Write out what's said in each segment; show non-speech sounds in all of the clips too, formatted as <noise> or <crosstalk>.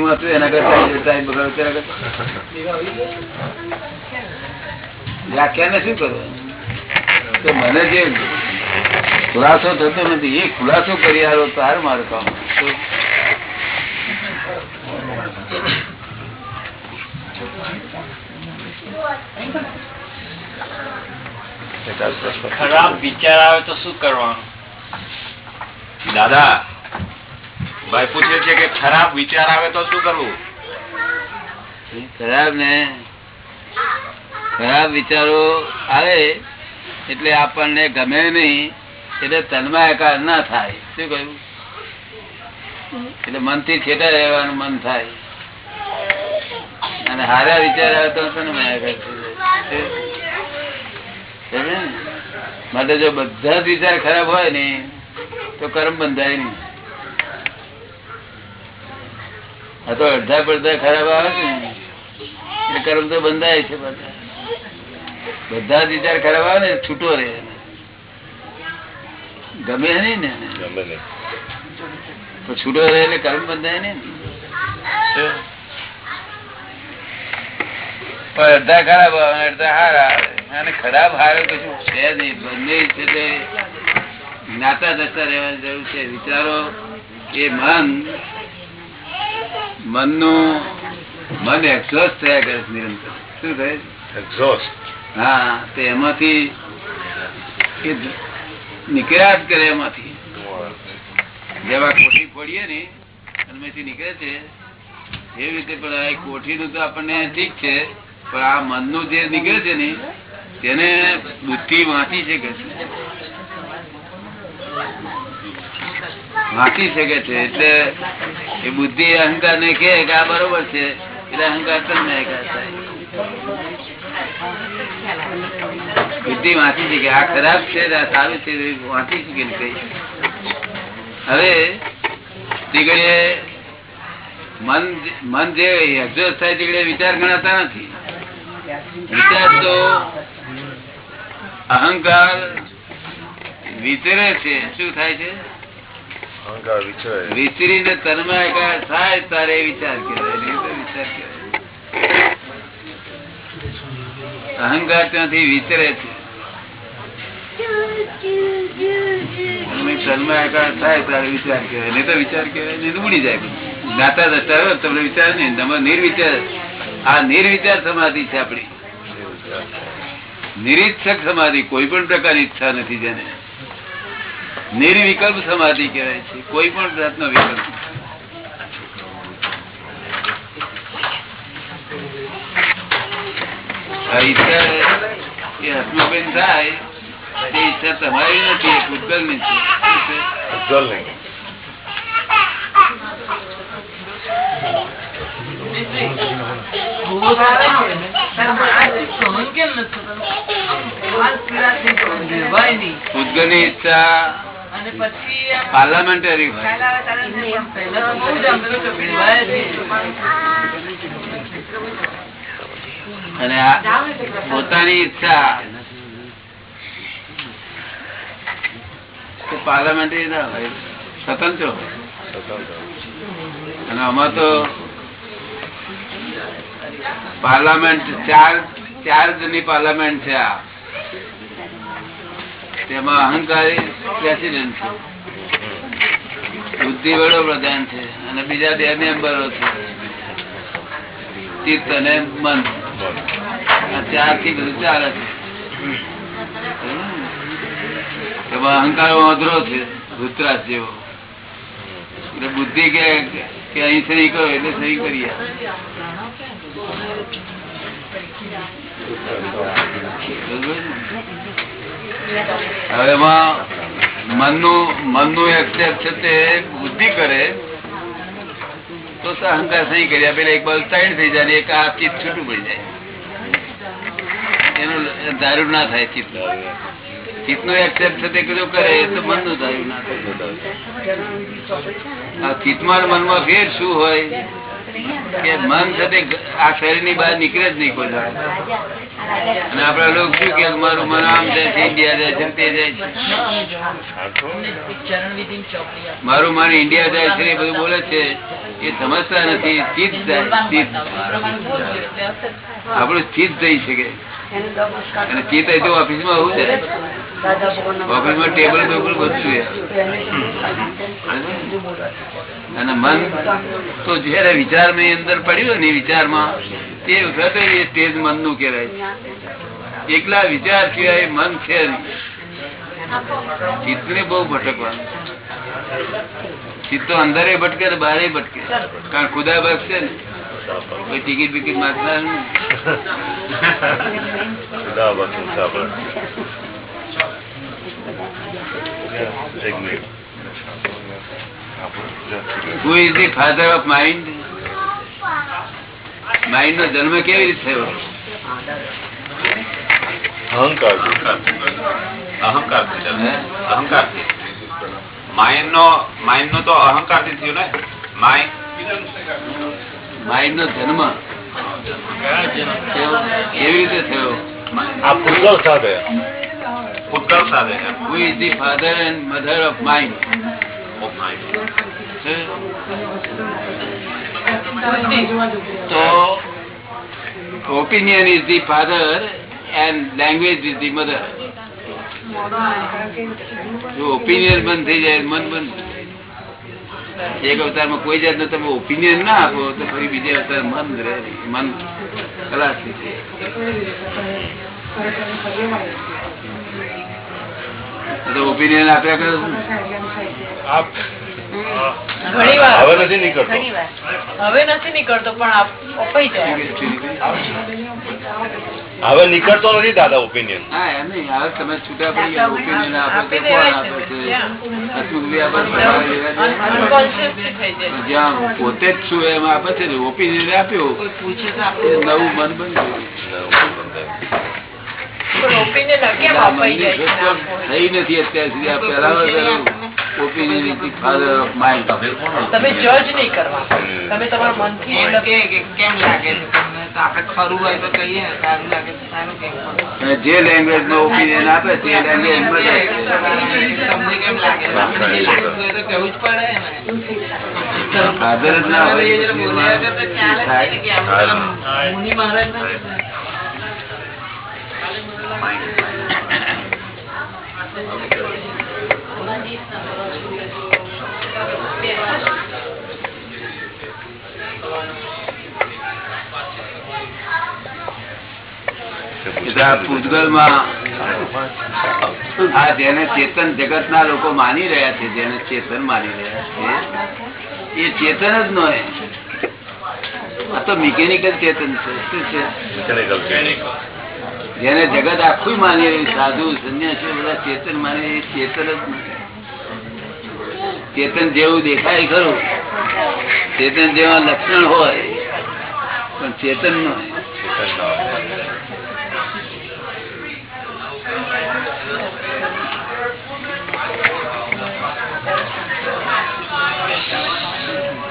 હું હતું એના કરતા ટાઈમ બગાડો તેના કરતા વ્યાખ્યાને શું કરવું તો મને જે ખુલાસો થતો નથી એ ખુલાસો કરી આવ્યો તાર મારું કામ ખરાબ વિચાર આવે તો શું કરવાનું દાદા ભાઈ પૂછે છે કે ખરાબ વિચાર આવે તો શું કરવું? ખરાબ ને ખરાબ વિચારો આવે એટલે આપણને ગમે નહીં, એટલે તન્માયકાર ના થાય. શું કહ્યું? એટલે મનથી છેટા રહેવાનું મન થાય. અને હારા વિચાર આવે તો. સમજ્યા ને? માટે જો બધા જ વિચાર ખરાબ હોય ને, તો કર્મ બંધાય નહીં. આ તો અડધા પડધા ખરાબ આવે છે ને. એટલે કર્મ તો બંધાય છે બધા. બધા જ વિચાર ખરાબ આવે ને છૂટો રહે. ગમે નહીં ને. તો છૂટો રહે એટલે કર્મ બંધાય નહીં ને. પણ અડધા ખરાબ આવે અડધા હારા આવે. અને ખરાબ હારો કશું છે નહીં. બંને છે તે જ્ઞાતા દસતા રહેવાની જરૂર છે. વિચારો એ મન મનનું મન એક્ઝોસ્ટ થયા કરે છે નિરંતર. શું થાય એક્ઝોસ્ટ હા તે એમાંથી નીકળ્યા કરે એમાંથી. જેવા કોઠી ફોડીએ ને એમાંથી નીકળે છે. એવી રીતે પણ આ કોઠીનું તો આપણને ઠીક છે પણ આ મનનું જે નીકળે છે ને તેને બુદ્ધિ વાંચી છે છે. વાંચી શકે છે, એટલે એ બુદ્ધિ અહંકાર ને કે આ બરોબર છે, એટલે અહંકાર તમને થાય. બુદ્ધિ વાંચી શકે આ ખરાબ છે, આ સારું છે વાંચી શકે ને કઈ હવે તીગડે મન મન જે એક્ઝોસ્ટ થાય તીગડે વિચાર ગણાતા નથી. વિચાર તો અહંકાર વિચરે છે, શું થાય છે? અહંકાર વિચરે વિચરીને તન્માયકાર થાય તારે વિચાર કહેવાય વિચાર અહંકાર ત્યાંથી વિચરે છે. વિચાર નહીં તો વિચાર કહેવાય નહીં ઉડી જાય જ્ઞાતા દસતા તમને વિચાર નહીં તમારે નિર્વિચાર. આ નિર્વિચાર સમાધિ છે આપણી. નિરીક્ષક સમાધિ, કોઈ પણ પ્રકારની ઈચ્છા નથી જેને. નિર્વિકલ્પ સમાધિ કહેવાય છે. કોઈ પણ જાતનો વિકલ્પ આ ઈચ્છા એ હસમુખબેન થાય તે ઈચ્છા તમારી નથી એ ભૂતગલની છે? ઈચ્છા પાર્લામેન્ટરી અને પોતાની ઈચ્છા. પાર્લામેન્ટરી ના હોય. સ્વતંત્ર હોય. અને આમાં તો પાર્લામેન્ટ ચાર ચાર જણની પાર્લામેન્ટ છે આ. તેમાં અહંકારી પ્રેસિડેન્ટ છે. બુદ્ધિ વડોપ્રધાન છે અને બીજા બે મેમ્બરો છે. ચિત્ત અને મન. ચારથી બધું ચાલે છે. એમાં અહંકાર અધરો છે રુદ્રાજ જેવો. એટલે બુદ્ધિ કે અહીં સહી કરો એટલે સહી કરીએ? એમાં મનનું મનનું એક્સેપ્ટ છે તે બુદ્ધિ કરે, તો અહંકાર સહી કર્યા પેલા એક બાજુ સાઈડ થઈ જાય એક આ ચિત્ત છૂટું પડી જાય. એનું દારૂ ના થાય ચિત્ત ચિત્તનું એક્સેપ્ટ છે તે કીધું કરે તો મનનું દારૂ ના થાય. આ ચિત્તમાં મનમાં ફેર શું હોય? કે મન સાથે આ શરીરની બહાર નીકળે જ નહીં કોઈ અને આપડા લોકો શું કે મારું મન આમ જાય છે ઇન્ડિયા જાય છે તે જાય છે. મારું મન ઇન્ડિયા જાય છે એ બધું બોલે છે એ સમજતા નથી સ્થિત ચિત્ત આપણું સ્થિત જઈ શકે. અને ચિત્ત અહીં તો આવું છે. ઓફિસમાં ટેબલ બેબલ બધું અને મન તો જયારે વિચારની અંદર પડ્યું ને વિચારમાં તે વખતે એ સ્ટેજ મનનું કહેવાય એકલા વિચાર સિવાય મન છે ચિત્ત ને બહુ ભટકવાનું. ચિત્ત તો અંદર ભટકે ને બહાર ભટકે. કારણ ખુદા ભટકે ને. કોઈ ટિકિટ બિકિટ માગતા Who is the father of mind? Mind નો જન્મ કેવી રીતે થયો અહંકાર અહંકાર અહંકાર માઇન્ડ નો માઇન્ડ નો તો અહંકારથી થયું ને માઇન્ડ માઇન્ડ નો જન્મ કેવો? રીતે થયો આ ભૂતકાળ સાથે ભૂતકાળ સાથે the father and mother of mind? Of mind. તો opinion is the father and language is the mother. જો ઓપિનિયન બંધ થઈ જાય મન બંધ એક અવતારમાં કોઈ જાતનો તમે ઓપિનિયન ના આપો તો ફરી બીજા અવતાર મન રહે. મન ખલાસ થઈ જાય ઓપિનિયન આપ્યા કરો હવે નથી નીકળતો. હવે નથી નીકળતો પણ અપાઈ જાય. હવે નીકળતો નથી દાદા ઓપિનિયન હા એમ નહીં. હવે તમે છૂટા પડી ઓપિનિયન આપે જ્યાં. પોતે જ છું એમ આપે છે ઓપિનિયન આપ્યો. નવું મન બન્યું થઈ નથી અત્યાર સુધી આ પહેલા opinion is the father of mind તમે જજ નહીં કરવા તમે તમારા મનથી એમ કે કે કેમ લાગે છે તમને તો આપણે ખરું હોય તો કહીએ સારું લાગે સારું કેમ જે લેંગ્વેજ નો ઓપિનિયન આપે તે લેંગ્વેજ તમને કેમ લાગે? આપણે જે પડે મહારાજ જેને ચેતન જગત ના લોકો માની રહ્યા છે, જેને ચેતન માની રહ્યા છે, એ ચેતન જ નો આ તો મિકેનિકલ ચેતન છે. શું છે. જેને જગત આખું માની રહ્યું સાધુ સંન્યાસી બધા ચેતન માની ચેતન જ ચેતન જેવું દેખાય ખરું. ચેતન જેવા લક્ષણ હોય, પણ ચેતન ન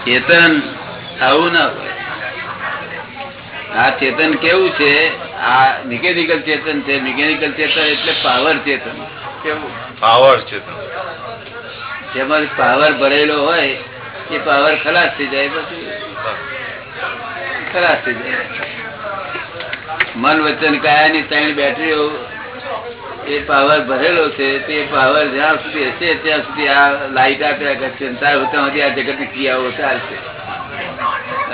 ચેતન આવું ના હોય. આ ચેતન કેવું છે? આ મિકેનિકલ ચેતન છે. મિકેનિકલ ચેતન એટલે પાવર ચેતન. કેવું? પાવર છે જેમાં પાવર ભરેલો હોય એ પાવર ખલાસ થઈ જાય પછી. ખલાસ થઈ જાય. મન વચન કાયા ની ત્રણ બેટરીઓ એ પાવર ભરેલો છે તે પાવર જ્યાં સુધી હશે ત્યાં સુધી આ લાઈટ આપ્યા કરશે ત્યાં સુધી આ જગતની ક્રિયાઓ ચાલશે.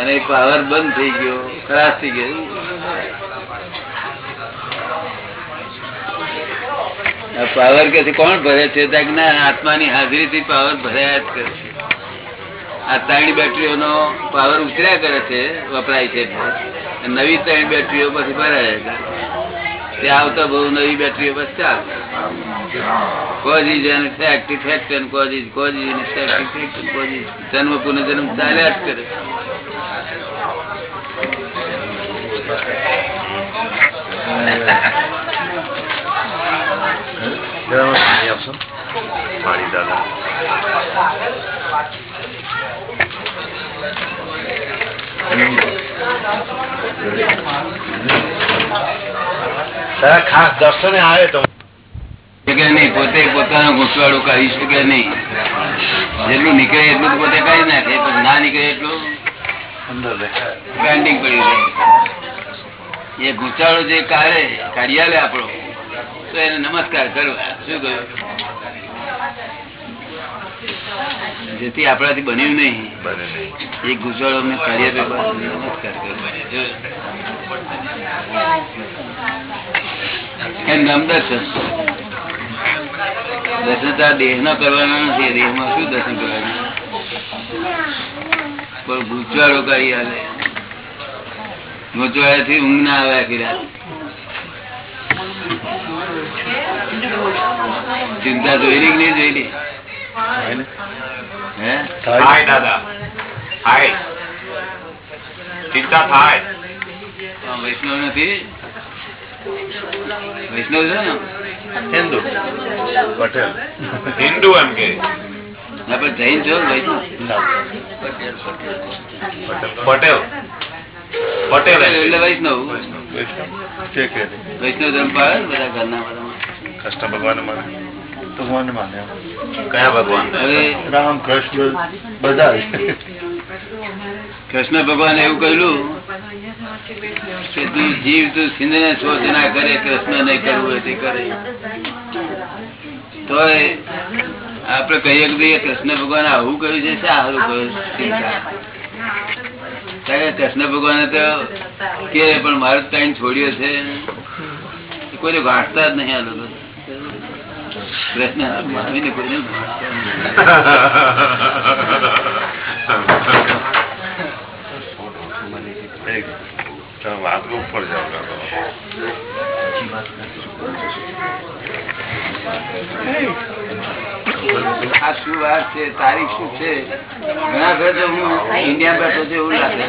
અને પાવર બંધ થઈ ગયો ખરાબ થઈ ગયો. પાવર કે કોણ ભરે છે? ના આત્માની હાજરીથી પાવર ભરાયા જ કરે છે. આ ત્રણ બેટરીઓનો પાવર ઉતર્યા કરે છે, વપરાય છે નવી ત્રણ બેટરીઓ પછી ભરાય છે તે આવતા બહુ નવી બેટરીઓ બસ ચાલ. Cause is an effect and cause is cause is જન્મ, પુનર્જન્મ જ કરે પાણી આપશો પાણી દાદા તારા ખાસ દર્શને આવે તો નહીં પોતે પોતાનું ઘૂંસવાડું કરી શકે નહીં. જેટલું નીકળે એટલું તો પોતે કરી નાખે પણ ના નીકળે એટલું અંદર પેન્ડિંગ પડી જાય એ ઘૂંચાળો જે કાઢે કાઢી લે આપણો. તો એને નમસ્કાર કરવા શું કહ્યું? જેથી આપણાથી બન્યું નહીં. એ ઘૂંચાળો અમને આપે નમસ્કાર કરવા દર્શન. દર્શન તો આ દેહ ના કરવાના નથી. દેહમાં શું દર્શન કરવાનું? પણ ગૂંચવાડો કરી હાલે ગૂંચવાડા થી ઊંઘ ના આવે આખી રાત. ચિંતા જોયેલી કે નહીં જોયેલી? થાય. દાદા. ચિંતા વૈષ્ણવ નથી? વૈષ્ણવ છે ને? હિન્દુ. પટેલ. હિન્દુ એમ કે. આપણે જૈન છો વૈષ્ણવ. પટેલ પટેલ. પટેલ. એટલે વૈષ્ણવ. છે કે વૈષ્ણવ ધર્મ પાળે બધા ઘરના બધા. કૃષ્ણ ભગવાન માને ભગવાન માને કયા ભગવાન? રામ કૃષ્ણ બધા કૃષ્ણ ભગવાન એવું કહ્યું કે તું જીવ તું સિંધ ને શોધ ના કરે કૃષ્ણ નહીં કરવું હોય તે કરે. તો આપડે કહીએ કે ભાઈ કૃષ્ણ ભગવાન આવું કહ્યું છે સારું કહ્યું શિક્ષા? કારણ કે કૃષ્ણ ભગવાન તો કે પણ મારે ટાઈમ છોડ્યો છે. કોઈને વાંચતા જ નહીં આ લોકો. કૃષ્ણ કાકા. આ શું વાત છે? તારીખ શું છે? ઘણા ઘર તો હું ઇન્ડિયા બેઠો છું એવું લાગે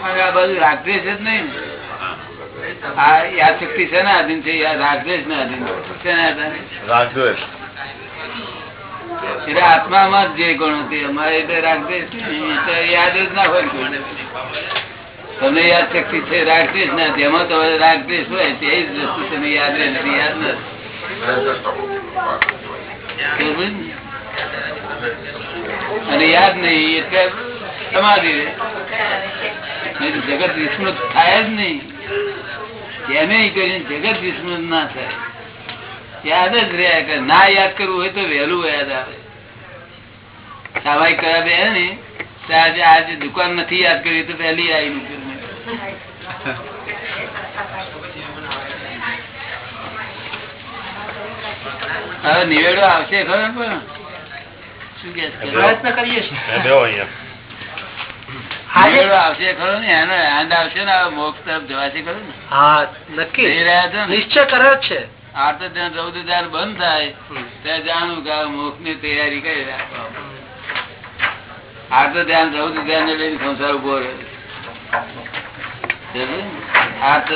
આ બધું રાગદ્વેષ જ નહીં. આ યાદ શક્તિ છે ને આધીન છે? રાગદ્વેષ ને આધીન છે? રાગદ્વેષ એટલે આત્મામાં જ જે ગુણ અમારે એટલે રાગદ્વેષ યાદ જ ના હોય. તમને યાદ શક્તિ છે, રાગદ્વેષ ના જેમાં તમારે રાગદ્વેષ હોય, તે જ વસ્તુ તમે યાદ રહે, નથી યાદ નથી અને યાદ નહીં એટલે સમાધિ જગત વિસ્મૃત થાય જ નહીં. એને કરીને જગત વિસ્મૃત ના થાય. યાદ જ રહ્યા કરે ના યાદ કરવું હોય તો વહેલું યાદ આવે. સ્વાભાવિક કરા બે ને આજે આજે દુકાન નથી યાદ કરી, તો પહેલી આવી હવે નિવેડો આવશે ખબર પણ? શું કે પ્રયત્ન કરીએ છીએ. તૈયારી કરી રાખવા આ તો ધ્યાન ચૌદ ધ્યાન ને લઈને સંસાર ઊભો? આ તો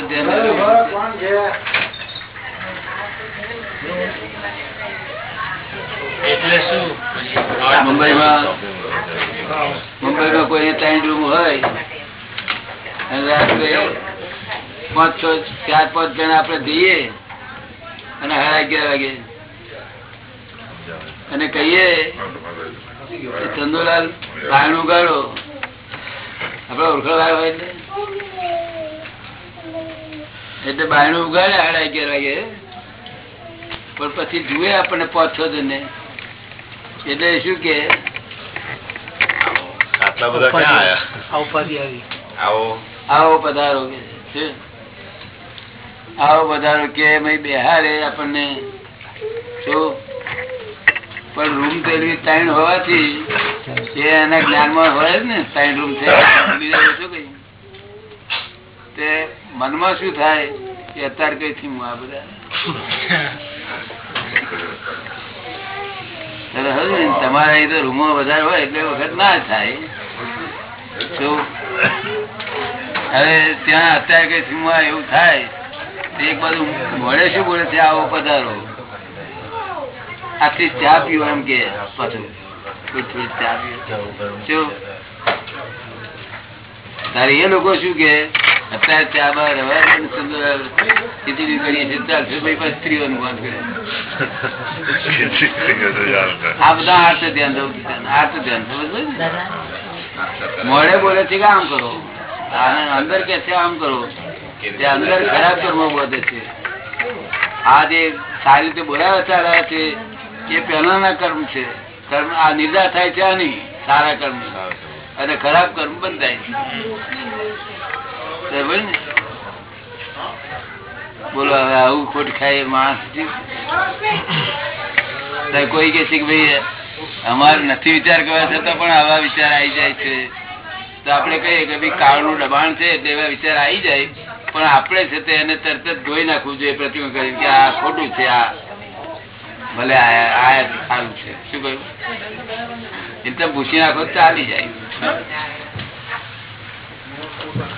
એટલે શું? મુંબઈમાં મુંબઈમાં કોઈ ત્રણ રૂમ હોય અને રાત્રે પાંચ છ ચાર પાંચ જણા આપણે જઈએ અને સાડા અગિયાર વાગે. અને કહીએ ચંદુલાલ પાણી ઉગાડો. આપડે ઓળખવા હોય એટલે. એટલે બાયણું ઉગાડે સાડા અગિયાર વાગે. પણ પછી જુએ આપણને પાંચ છ જણને. એટલે શું કે? આટલા બધા ક્યાં આવી. પધારો કે આવો પધારો કે ભાઈ બેહારે આપણને. શું? પણ રૂમ પેલી ત્રણ હોવાથી એ એના જ્ઞાનમાં હોય ને ત્રણ રૂમ છે. બીજા શું કઈ તે મનમાં શું થાય કે અત્યારે કઈ થી આ બધા? તમારા એ તો રૂમો વધારે હોય એટલે વખત ના થાય. હવે ત્યાં અત્યારે કઈ થી એવું થાય એક બાજુ મળે શું બોલે છે, આવો પધારો. આથી ચા પીવો એમ કે પાછું. થોડી. તારે એ લોકો શું કે અત્યારે ત્યાં રવા સુંદર ખીચડી કરીએ છીએ ચાલશે ભાઈ પછી સ્ત્રીઓનું વાત કરે. આ બધા આર્થ ધ્યાન દઉં આર્થ ધ્યાન સમજ મોડે બોલે છે કે આમ કરો? અંદર કે છે આમ કરો? તે અંદર ખરાબ કર્મો વધે છે. આ જે સારી રીતે બોલાવા ચાલ્યા છે, એ પહેલાના કર્મ છે. કર્મ, આ નિર્ધાર થાય છે આ નહીં. સારા કર્મ. અને ખરાબ કર્મ બંધ થાય છે? બોલો હવે આવું ખોટ ખાય માણસ કોઈ કે છે કે ભાઈ, અમારે નથી વિચાર કરવા છતાં પણ આવા વિચાર આવી જાય છે. તો આપણે કહીએ કે ભાઈ, કાળનું દબાણ છે એટલે એવા વિચાર આવી જાય. પણ આપણે છે તે એને તરત જ ધોઈ નાખવું જોઈએ પ્રતિમા કરી કે આ ખોટું છે, આ ભલે આ સારું છે. શું કહ્યું? એટલે પૂછી નાખો તો ચાલી જાય.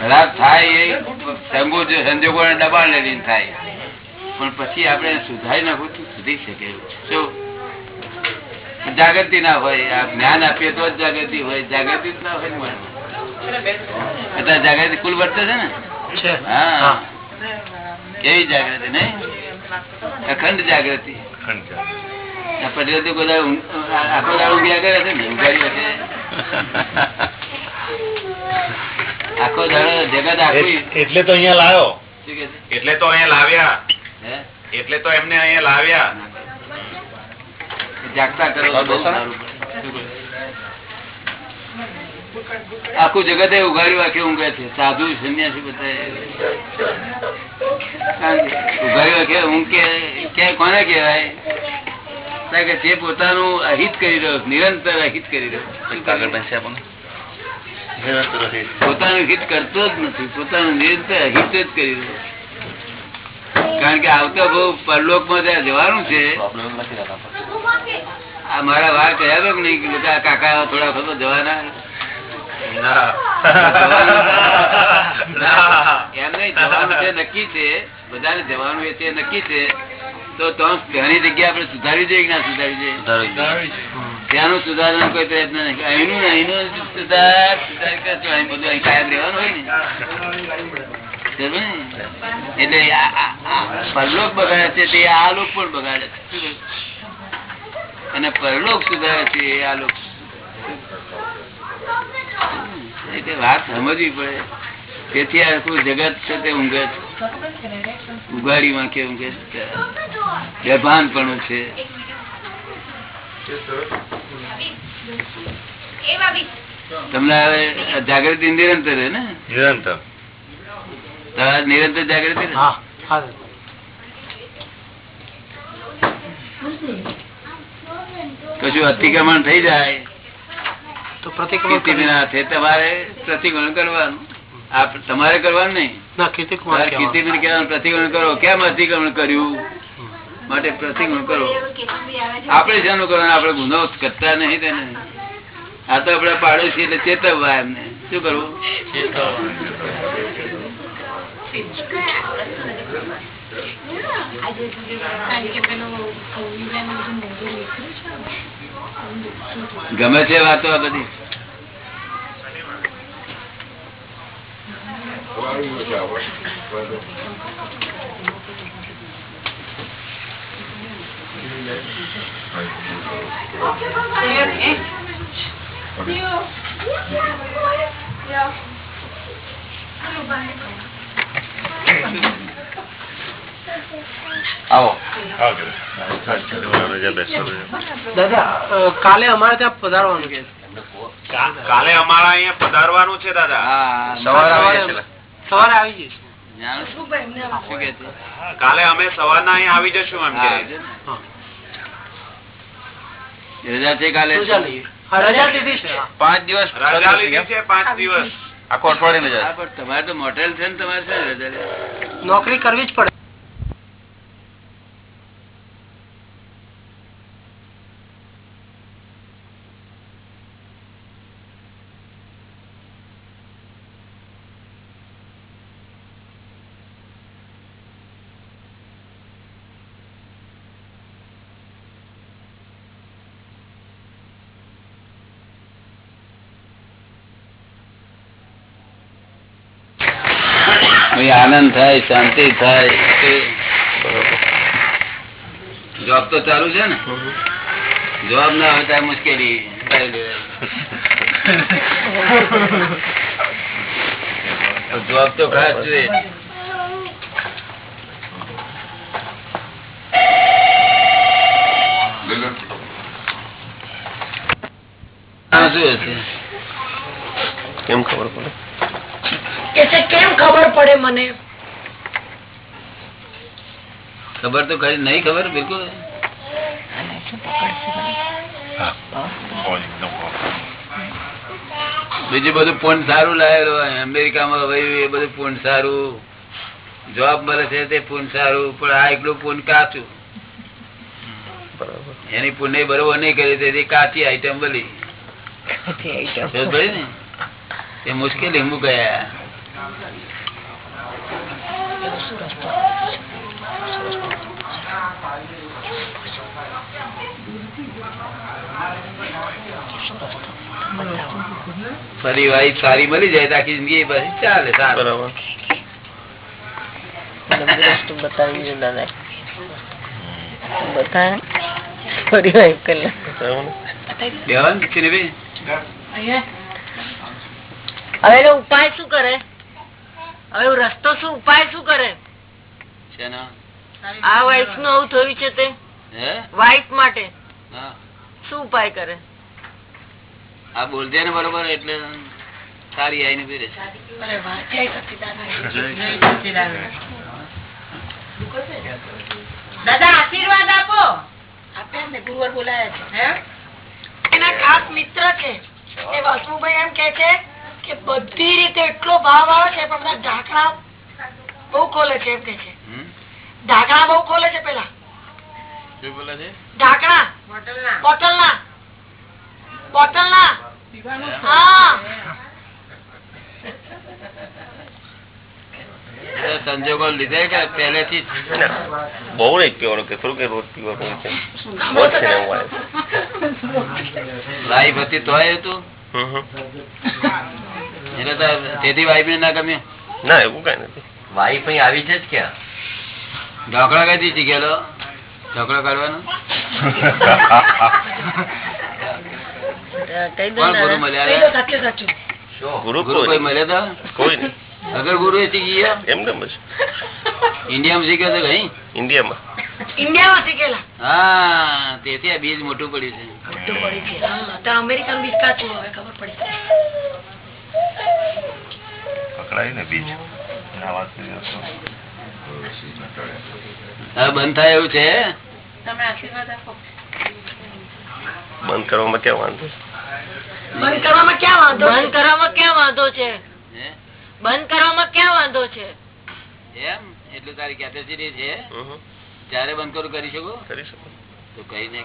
ખરાબ થાય એ સંગો- સંજોગોને દબાણ લઈને થાય. પણ પછી આપણે સુધારી નાખવું તો સુધરી શકે. શું જાગૃતિ ના હોય આ જ્ઞાન આપીએ તો જ જાગૃતિ હોય. જાગૃતિ જ ના હોય ને અત્યારે જાગૃતિ કુલ વર્તે છે ને? હા. કેવી જાગૃતિ નહીં? અખંડ જાગૃતિ. પછી તો બધા આખો દાડો ઊંઘ્યા કરે છે ને? ઊંઘાડી. <laughs> આખો જગત આખું એટલે તો અહીંયા લાવ્યો? એટલે તો અહીંયા લાવ્યા. એટલે તો એમને અહીંયા લાવ્યા. જાગતા કરો? આખું જગત એ ઉઘાડ્યું આખી ઊંઘે છે. સાધુ સન્યાસી બધા ઉઘાડ્યું આખી ઊંઘ કે ક્યાંય કોને કહેવાય? કારણ કે જે પોતાનું અહિત કરી રહ્યો નિરંતર અહિત કરી રહ્યો? પોતાનું હિત કરતો જ નથી. પોતાનું અહિત જ કરી કારણ કે આવતા બહુ પરલોકમાં ત્યાં જવાનું છે મારા વાર કહ્યા હતા કે નહીં બધા કાકા થોડા વખત જવાના? છે નક્કી છે. બધાને જવાનું એ તે નક્કી છે. તો તો ઘણી જગ્યા આપણે સુધારી જોઈએ કે ના સુધારી જોઈએ ત્યાંનું સુધારવાનો કોઈ પ્રયત્ન નહીં. અહીંનું અહીંનું સુધાર સુધાર કરે અહીં બધું અહીં કાયમ રહેવાનું હોય ને. એટલે પરલોક બગાડે છે તે આ લોક પણ બગાડે છે. અને પરલોક સુધારે છે આ લોક એટલે વાત સમજવી પડે. તેથી આખું જગત છે તે ઊંઘે ઉઘાડી વાંખે ઊંઘે છે. બેભાનપણું છે. તમને હવે જાગૃતિ નિરંતર ને? નિરંતર. નિરંતર જાગૃતિ કશું અતિક્રમણ થઈ જાય? તો પ્રતિક્રમણ તમારે પ્રતિક્રમણ કરવાનું. આ તમારે કરવાનું નહીં. પ્રતિક્રમણ કરો. કેમ અતિક્રમણ કર્યું? માટે પ્રતિક્રમણ કરો. આપણે શાનું કરવાનું આપણે ગુનો કરતા નહીં તેને. આ તો આપડે પાડોશી એટલે ચેતવવા એમને. શું કરવું? ગમે છે વાતો આ બધી? દાદા કાલે અમારે ત્યાં પધારવાનું કે કાલે અમારા અહીંયા પધારવાનું છે દાદા હા સવારે સવારે આવી જઈશ જાણો છો? શું કે છે? કાલે અમે સવારના અહીંયા આવી જશું એમ કે. રજા છે કાલે? રજા રજા. પાંચ દિવસ રજા પાંચ દિવસ. આખો અઠવાડિયે હા, તમારે તો મોટેલ છે ને તમારે છે રજા નોકરી કરવી જ પડે. આનંદ થાય શાંતિ થાય જોબ તો ચાલુ છે ને? જોબ ના હોય ત્યારે મુશ્કેલી જોબ <laughs> તો ખાસ જોઈએ. શું હશે? કેમ ખબર પડે? કેમ ખબર પડે મને? ખબર તો ખરી નહીં ખબર? બિલકુલ. બીજું બધું ફોન સારું લાયેલું અમેરિકામાં ભાઈ એ બધું ફોન સારું. જોબ મળે છે તે ફોન સારું પણ આ એકલું ફોન કાચું. એની પુણ્ય બરોબર નહીં કરી તેથી કાચી આઈટમ બની ને? એ મુશ્કેલી હું ગયા ફરી વાઈફ સારી મળી જાય તો આખી જિંદગી પછી ચાલે બરાબર. હવે ઉપાય શું કરે? હવે રસ્તો શું ઉપાય શું કરે? આ વાઇફનું આવું થયું છે તે? હે? વાઇફ માટે. શું ઉપાય કરે? આ બોલજે ને બરોબર એટલે સારી આઈને પીરે દાદા આશીર્વાદ આપો. એના ખાસ મિત્ર છે. એ વાસુભાઈ એમ કે છે કે બધી રીતે એટલો ભાવ આવે છે પણ બધા ઢાંકણા બહુ ખોલે છે એમ કે છે. ઢાંકણા બહુ ખોલે છે પેલા. શું બોલે છે? ઢાંકણા. બોટલ ના બોટલ ના હા. સંજોગો લીધે કે પહેલેથી બહુ નહીં પીવાનો કે થોડું કે રોજ પીવાનું છે. બહુ છે ને એવું આવે. વાઈફ હતી તું હમ. એટલે તો તેથી વાઈફ ને ના ગમ્યું? ના એવું કઈ નથી. વાઈફ અહીં આવી છે જ ક્યાં? ઢોકળા કઈથી શીખેલો? ઢોકળા કાઢવાનો? <laughs> ગુરુ મળ્યા એ તો સાચું સાચું? શું? ગુરુ ગુરુ કોઈ કોઈ કોઈ નહીં. અગર ગુરુ એ શીખી એમને ઇન્ડિયામાં શીખ્યો તો કઈ? ઇન્ડિયામાં. ઇન્ડિયામાં શીખેલા? હા તેથી આ બીજ મોટું પડ્યું છે. મોટું પડી છે. હા અમેરિકન બીજ કાચું હવે ખબર પડી. પકડાય ને બીજ. આ વાત કરી તો. હવે બંધ થાય એવું છે? તમે બંધ કરવામાં ક્યાં વાંધો? બંધ કરવામાં ક્યાં વાંધો બંધ કરવામાં ક્યાં વાંધો છે? બંધ કરવામાં ક્યાં વાંધો છે? એમ? એટલું તારી કેપેસિટી છે. ત્યારે બંધ કરું કરી શકો? કરી શકો. તો કઈ ને.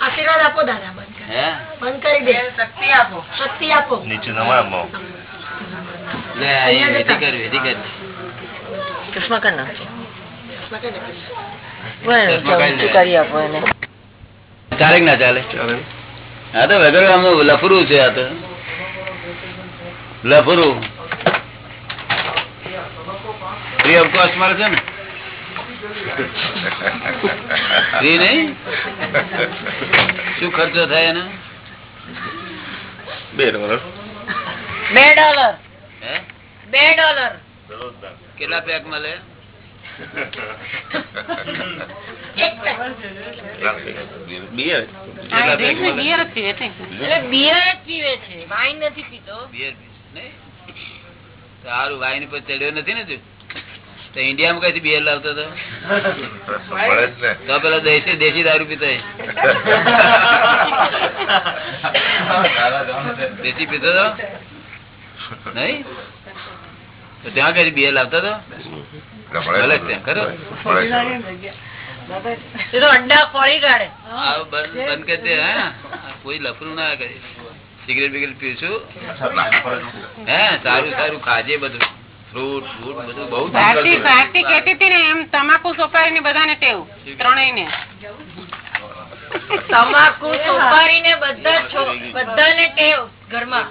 આશીર્વાદ આપો દાદા બંધ કરી. હે? બંધ કરી દે. શક્તિ આપો. શક્તિ આપો. નીચે નમાડો વિધિ કર વિધિ કર ચશ્મા કર નાખજો. ચશ્મા કઈ નાખીશ. ચશ્મા કાઢી લે. કરી આપો એને. ચાલે ના ચાલે. હા તો વગર આમનું લફરું છે આ તો. લફરું. ફ્રી ઓફ કોસ્ટ મળે છે ને. ફ્રી નહીં? શું ખર્ચો થાય એનો? બે ડોલર. બે ડોલર. બે ડોલર. કેટલા પેક મળે? સારું વાઈન પર ચડ્યો નથી ને તું તો ઇન્ડિયામાં કઈથી બિયર લાવતો હતો તો પેલા દેશી દેશી દારૂ પીતો દેશી પીતો હતો નહીં ત્યાં કઈ બિયર લાવતો હતો? કોઈ લફરું ના કરે. સિગરેટ બિગરેટ પીશું હે સારું સારું ખાજે બધું. ફ્રૂટ ફ્રૂટ બધું બહુ ભારતી કહેતી હતી ને એમ તમાકુ સોપારી ને બધાને ટેવ ત્રણેય ને તમાકુ સોપારી ને બધા છો- બધાને ટેવ ઘરમાં.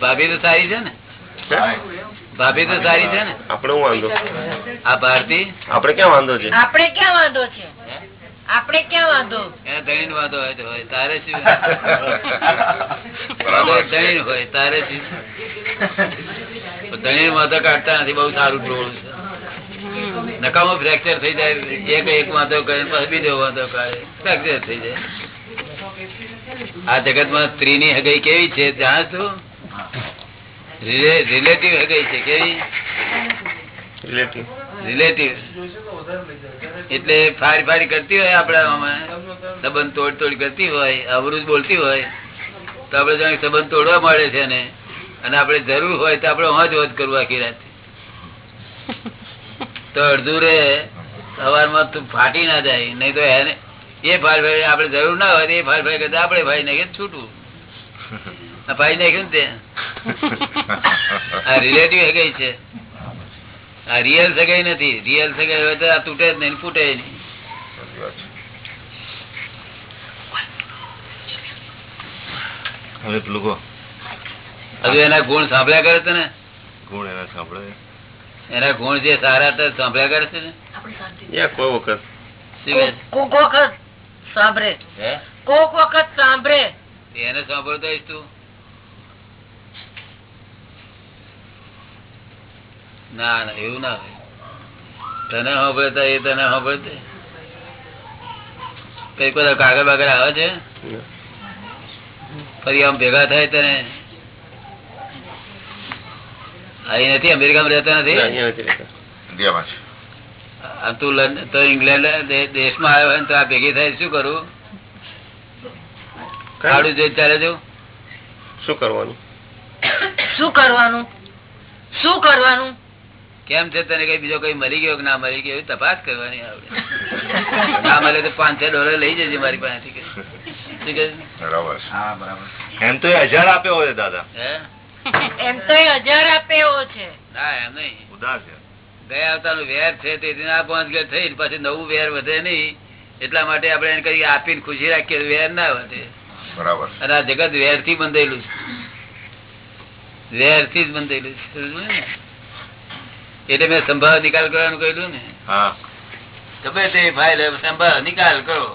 ભાભી તો સારી છે ને? ભાભી તો સારી છે ને? આપણે હું વાંધો? આ ભારતી? આપણે ક્યાં વાંધો છે? આપણે ક્યાં વાંધો છે? આપણે ક્યાં વાંધો? એને ધણીને વાંધો હોય તો હોય તારે શું? વાંધો ધણીને હોય તારે શું? ધણીને વાંધો કાઢતા નથી બહુ સારું ટોળું છે. નકામો ફ્રેક્ચર થઈ જાય એક એક વાંધો કરે પછી બીજો વાંધો કાઢે ફ્રેકચર થઈ જાય. આ જગતમાં સ્ત્રી ની હગાઈ કેવી છે જાણ તું રિલેટિવ હગાઈ છે કેવી? રિલેટિવ રિલેટિવ એટલે ફારી ફારી કરતી હોય આપડે સંબંધ તોડ તોડ કરતી હોય અવરું બોલતી હોય, તો આપડે સંબંધ તોડવા મળે છે ને. અને આપડે જરૂર હોય તો આપડે હોજ હોજ કરવું આખી રાત. તો અડધું રે, સવારમાં તું ફાટી ના જાય, નહીં તો એ ફાર ભાઈ આપડે જરૂર ના હોય એ ફાર ભાઈ કરતા આપડે ભાઈ નાખે છૂટવું ભાઈ નાખ્યું ને તે. આ રિલેટિવ હે ગઈ છે? આ રિયલ સગાઈ નથી. રિયલ સગાઈ હોય તો આ તૂટે જ નહીં ફૂટે નહીં. હવે હજુ એના ગુણ સાંભળ્યા કરે છે ને? ગુણ એના સાંભળે. એના ગુણ જે સારા હતા સાંભળ્યા કરે છે ને? આપણી કોઈ વખત. કોક વખત સાંભળે. હે? કોક વખત સાંભળે. એને સાંભળતો તું? ના ના એવું ના તને સાંભળતા એ તને સાંભળતે કઈ બધા કાગળ બાગળ આવે છે? ફરી આમ ભેગા થાય તને? અહીં નથી અમેરિકામાં રહેતા નથી? તું લંડન તો ઇંગ્લેન્ડ દેશમાં આવ્યો હોય તો આ ભેગી થાય શું કરું? ખાડું જોઈ ચાલે જો શું કરવાનું? શું કરવાનું? શું કરવાનું? કેમ છે તને કઈ બીજો કઈ મળી ગયો કે ના મળી ગયો તપાસ કરવાની આવડે. ના મળે તો પાંચ છ ડોલર લઈ જજે મારી પાસેથી કે. શું કહે? બરાબર છે. હા બરાબર એમ તો હજાર આપ્યો હોય દાદા. એમ તો હજાર આપ્યો છે. ના એમ નહીં. ઉદાર છે. ગયા આવતાનું વેર છે તેથી ના પાંચ ગેર થઈ પછી નવું વેર વધે નહીં. એટલા માટે આપણે એને કઈ આપીને ખુશી રાખીએ વેર ના વધે. બરાબર અને આ જગત વેરથી બંધાયેલું છે. વેરથી જ બંધાયેલું છે. ને? એટલે મેં સંભાવ નિકાલ કરવાનું કહ્યું ને. ગમે તે ફાઇલ સંભાવ નિકાલ કરો.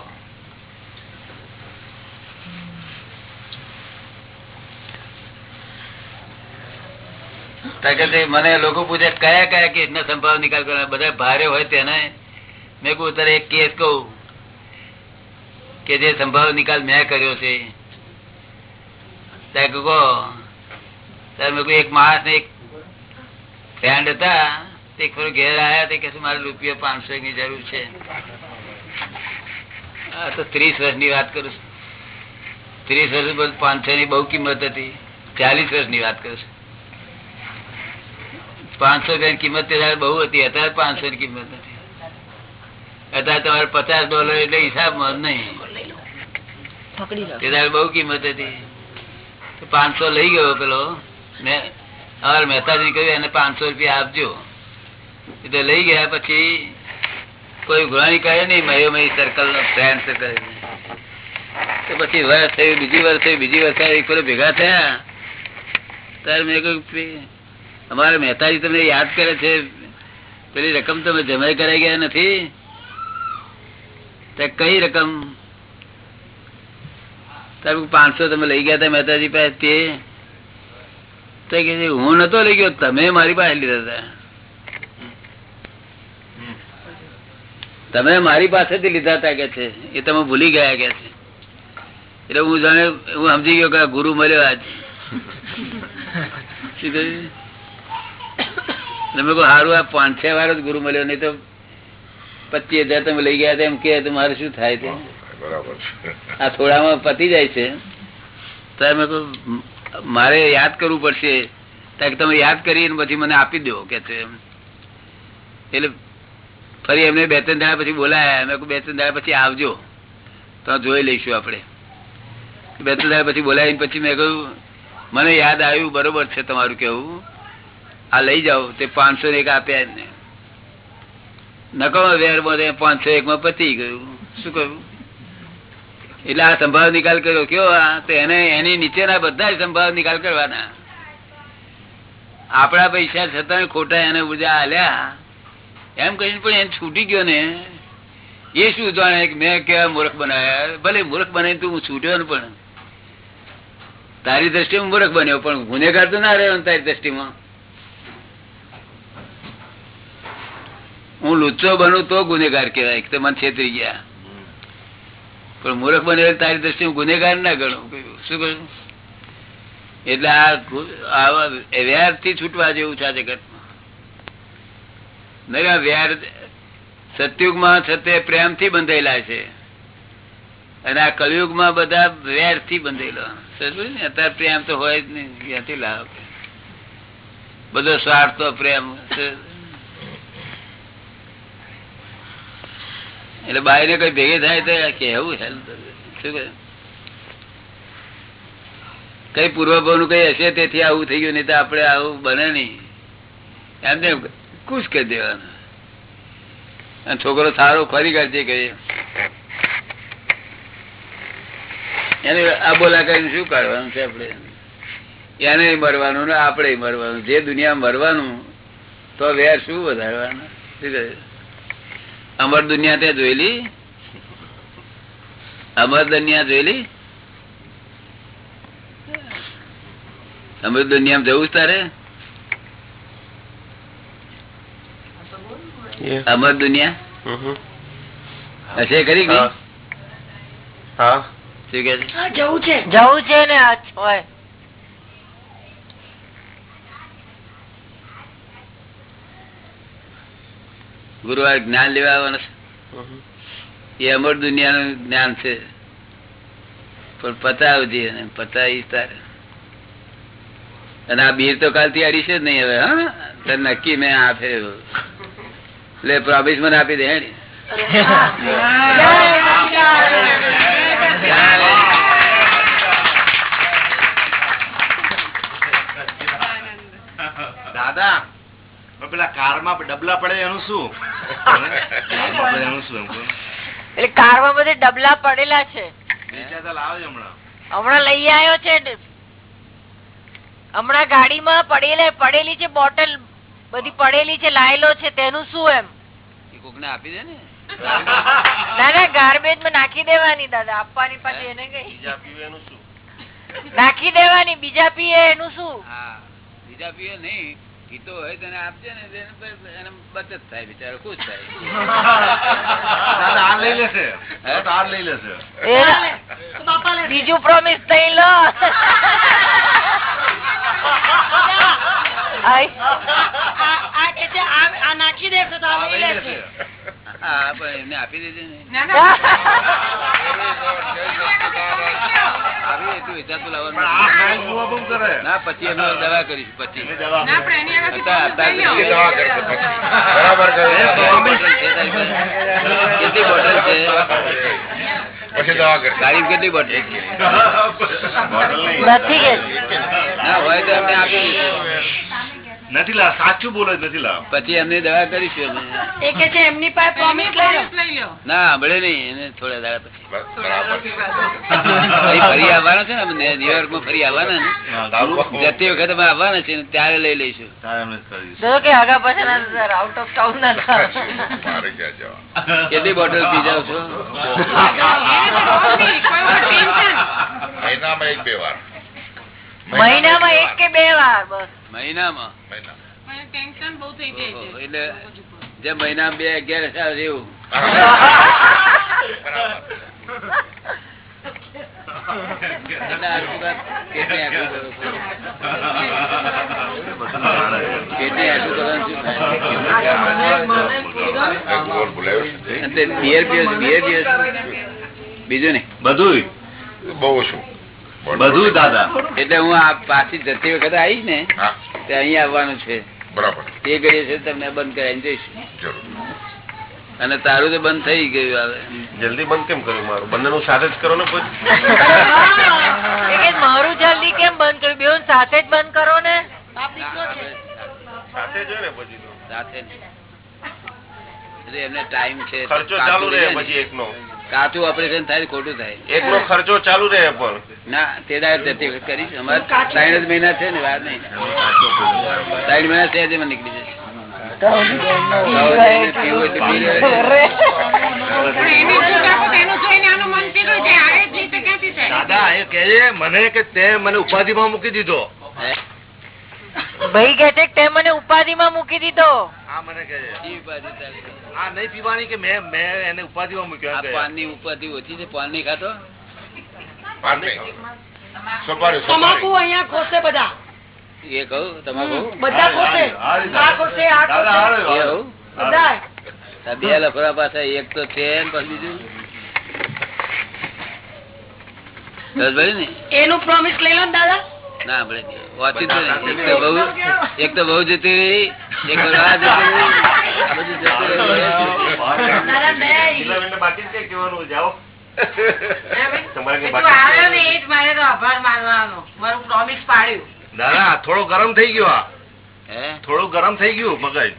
મને લોકો પૂછે કયા કયા કેસ નો સંભાવ નિકાલ કરવા બધા ભારે હોય તેને. મેં કહું તારે એક કેસ કહું કે જે સંભાવ નિકાલ મેં કર્યો છે. એક માણસ ને એક ફ્રેન્ડ હતા તે ખરું ઘેર આવ્યા તે કે મારે રૂપિયા પાંચસો ની જરૂર છે. હા તો ત્રીસ વર્ષની વાત કરું છું. ત્રીસ વર્ષ પાંચસો ની બહુ કિંમત હતી. ચાલીસ વર્ષની વાત કરું છું. પાંચસો રૂપિયાની કિંમત ત્યારે બહુ હતી અત્યારે પાંચસો ની કિંમત હતી. અત્યારે તમારે પચાસ ડોલર એટલે હિસાબમાં નહીં. ત્યારે બહુ કિંમત હતી. પાંચસો લઈ ગયો પેલો મેં અમારે મહેતાજી કહ્યું, એને પાંચસો રૂપિયા આપજો. એટલે લઈ ગયા પછી કોઈ ગુણાણી કહે નહીં, મયો મય સર્કલ નો ફ્રેન્ડ સર્કલ તો પછી વર્ષ થયું, બીજી વર્ષ થયું, બીજી વર્ષ એક ફેરો ભેગા થયા. ત્યારે મેં કહ્યું અમારે મહેતાજી તમને યાદ કરે છે. પેલી રકમ તમે જમાઈ કરાઈ ગયા નથી. કઈ રકમ? તારું પાંચસો તમે લઈ ગયા હતા મહેતાજી પાસે તે તો કે હું નતો લઈ ગયો તમે મારી પાસે લીધા હતા. તમે મારી પાસેથી લીધા હતા કે છે એ તમે ભૂલી ગયા કે છે. એટલે હું જાણે હું સમજી ગયો કે આ ગુરુ મળ્યો આજ. તમે કહો સારું આ પાંચ છ વાર જ ગુરુ મળ્યો નહીં તો પચીસ હજાર તમે લઈ ગયા એમ કે મારે શું થાય છે? આ થોડામાં પતી જાય છે. તો મેં કહ્યું, મારે યાદ કરવું પડશે. કે તમે યાદ કરીને પછી મને આપી દો, કે છે. એટલે ફરી એમને બે ત્રણ દાડા પછી બોલાયા અમે બે ત્રણ દાડા પછી આવજો. તો જોઈ લઈશું આપણે. બે ત્રણ દાડા પછી બોલાવીને પછી મેં કહ્યું, મને યાદ આવ્યું, બરોબર છે તમારું કેવું આ લઈ જાઓ, તે પાંચસો એક આપ્યા એમને. નકમો વેર પાંચસો એક માં પતી ગયું. શું કરવું એટલે આ સંભાવ નિકાલ કર્યો. કયો એને, એની નીચેના બધા સંભાવ નિકાલ કરવાના. આપણા પૈસા છતાં ખોટા એને બધા આલ્યા. એમ કહીને પણ એને છૂટી ગયો ને. એ શું જાણે મેં કેવા મૂર્ખ બનાવ્યા? ભલે મૂર્ખ બનાવી તું છૂટ્યો ને પણ. તારી દ્રષ્ટિમાં મૂર્ખ બન્યો, પણ ગુનેગાર તો ના રહ્યો તારી દ્રષ્ટિમાં. હું લુચ્ચો બનું તો ગુનેગાર કહેવાય તે મને છેતરી ગયા. પણ મૂર્ખ બને તારી દ્રષ્ટિમાં ગુનેગાર ના ગણું. શું કહ્યું? એટલે આ વ્યારથી છૂટવા જેવું છે આ જગતમાં. આ વ્યાર સતયુગમાં છતે પ્રેમથી બંધાયેલા છે. અને આ કલયુગમાં બધા વેરથી બંધેલા અત્યારે પ્રેમ તો હોય જ નહીં. ક્યાંથી લાવે? બધો સ્વાર્થ પ્રેમ. એટલે ને કઈ ભેગી થાય તો કેવું હેલ્પ કઈ પૂર્વભાવનું કઈ હશે તેથી આવું થઈ ગયું, નહીં તો આપડે આવું બને નહીં. એમને ખુશ કરી દેવાનું. છોકરો સારો ફરી કરજે કહીએ એને આ બોલા કરીને શું કાઢવાનું છે આપડે એને મરવાનું ને આપણે મરવાનું. જે દુનિયા મરવાનું, તો વેર શું વધારવાનું? શું કહે? અમર દુનિયા તે જોયેલી? અમર દુનિયા જોયેલી? અમર દુનિયામાં જવું તારે? અમર દુનિયા? હમ. હશે કરી કે નહીં? હા. શું કે જવું છે. જવું છે ને આ હોય. ગુરુવાર જ્ઞાન લેવા આવવાનું છે. એ અમર દુનિયાનું જ્ઞાન છે. પણ પતાવજે અને પતાવી તારે. અને આ બીર તો કાલથી અડીશે જ નહીં હવે હા? તને નક્કી મેં આ ફેર એટલે પ્રોમિસ મને આપી દે હેડી. દાદા પેલા કારમાં ડબલા પડે એનું શું? <laughs> એનું શું એટલે કારમાં બધે ડબલા પડેલા છે. હમણાં. લઈ આવ્યો છે. હમણાં ગાડીમાં પડેલા પડેલી છે બોટલ બધી પડેલી છે લાયેલો છે તેનું શું એમ? એ કોકને આપી દે ને. <laughs> ના ના ગાર્બેજમાં નાખી દેવાની દાદા આપવાની પાછી એને કઈ. બીજા પીવે એનું શું? નાખી દેવાની બીજા પીએ એનું શું? હા બીજા પીએ નહીં. પીતો હોય તેને આપજે ને એને બચત થાય બિચારો ખુશ થાય બીજું પ્રોમિસ થઈ લો નાખી દેશે તો લઈ લેશે હા પણ એમને આપી દેજે ને. આવી એટલું લાવવાનું કરે ના પછી એમને દવા કરીશ પછી. કેટલી બોટલ છે? પછી દવા કરશે. તારીફ કેટલી બોટલ બોટલ નથી કે ના હોય તો એમને આપી દઈશું. નથી લાવ સાચું બોલો નથી લાવ પછી એમની દવા કરી અમે. એ કે છે એમની પાસે પ્રોમિસ લઈ લો. લો. ના સાંભળે નહીં એને થોડા દાડા પછી. ફરી આવવાના છે ને ન્યુયોર્કમાં ફરી આવવાના ને. જતી વખતે અમે આવવાના છે ત્યારે લઈ લઈશું. કે આગા પાછળ આઉટ ઓફ ટાઉન ના કેટલી બોટલ પી જાવ છો? મહિનામાં એક બે વાર. મહિનામાં એક કે બે વાર મહિનામાં? ટેન્શન બહુ થઈ જાય છે. એટલે જે મહિનામાં બે અગિયાર હજાર એવું? બીજું ને બધું બહુ શું બધું દાદા. એટલે હું આ પાછી જતી વખતે આવીશ ને હા. તે અહીંયા આવવાનું છે. બરાબર. એ કરીએ છે તમને બંધ કરાવી જઈશું. અને તારું તો બંધ થઈ ગયું હવે. જલ્દી બંધ કેમ કર્યું મારું? બંનેનું સાથે જ કરો ને પછી મારું જલ્દી કેમ બંધ કર્યું? બેન સાથે જ બંધ કરો ને. સાથે જ ને પછી સાથે એમને ટાઈમ છે ખર્ચો ચાલુ રહે રહે પછી એકનો. કાચું ઓપરેશન થાય ખોટું થાય. એટલો ખર્ચો ચાલુ રહે પણ. ના તે દાડે જતી વખત કરીશ. અમારે ત્રણ જ મહિના છે ને વાત નહીં. ત્રણ મહિના છે જ નીકળી જશે. મન દાદા એ કે મને કે તે મને ઉપાધિમાં મૂકી દીધો? ભાઈ કે છે કે તે મને ઉપાધિમાં મૂકી દીધો. આ મને કહે ઉપાધિ આ નહીં પીવાની કે મેં મેં એને ઉપાધિમાં મૂક્યો આ ની. ઉપાધિ ઓછી છે? પાન નહીં ખાતો? પાન નહીં. સોપારી, તમાકુ. અહીંયા ખોસે બધા. એ કહું તમાકુ? બધા ખોસે. આ ખોસે આ ખોસે. બધા. બે લફડા પાછા એક તો છે ને પછી બીજું? એનું પ્રોમિસ લઈ લો ને દાદા. ના વાંચી તો એક તો બહુ એક તો બહુ જતી રહી એક તો રાહ જતી રહી. દાદા થોડો ગરમ થઈ ગયો આ. હે? થોડું ગરમ થઈ ગયું મગજ.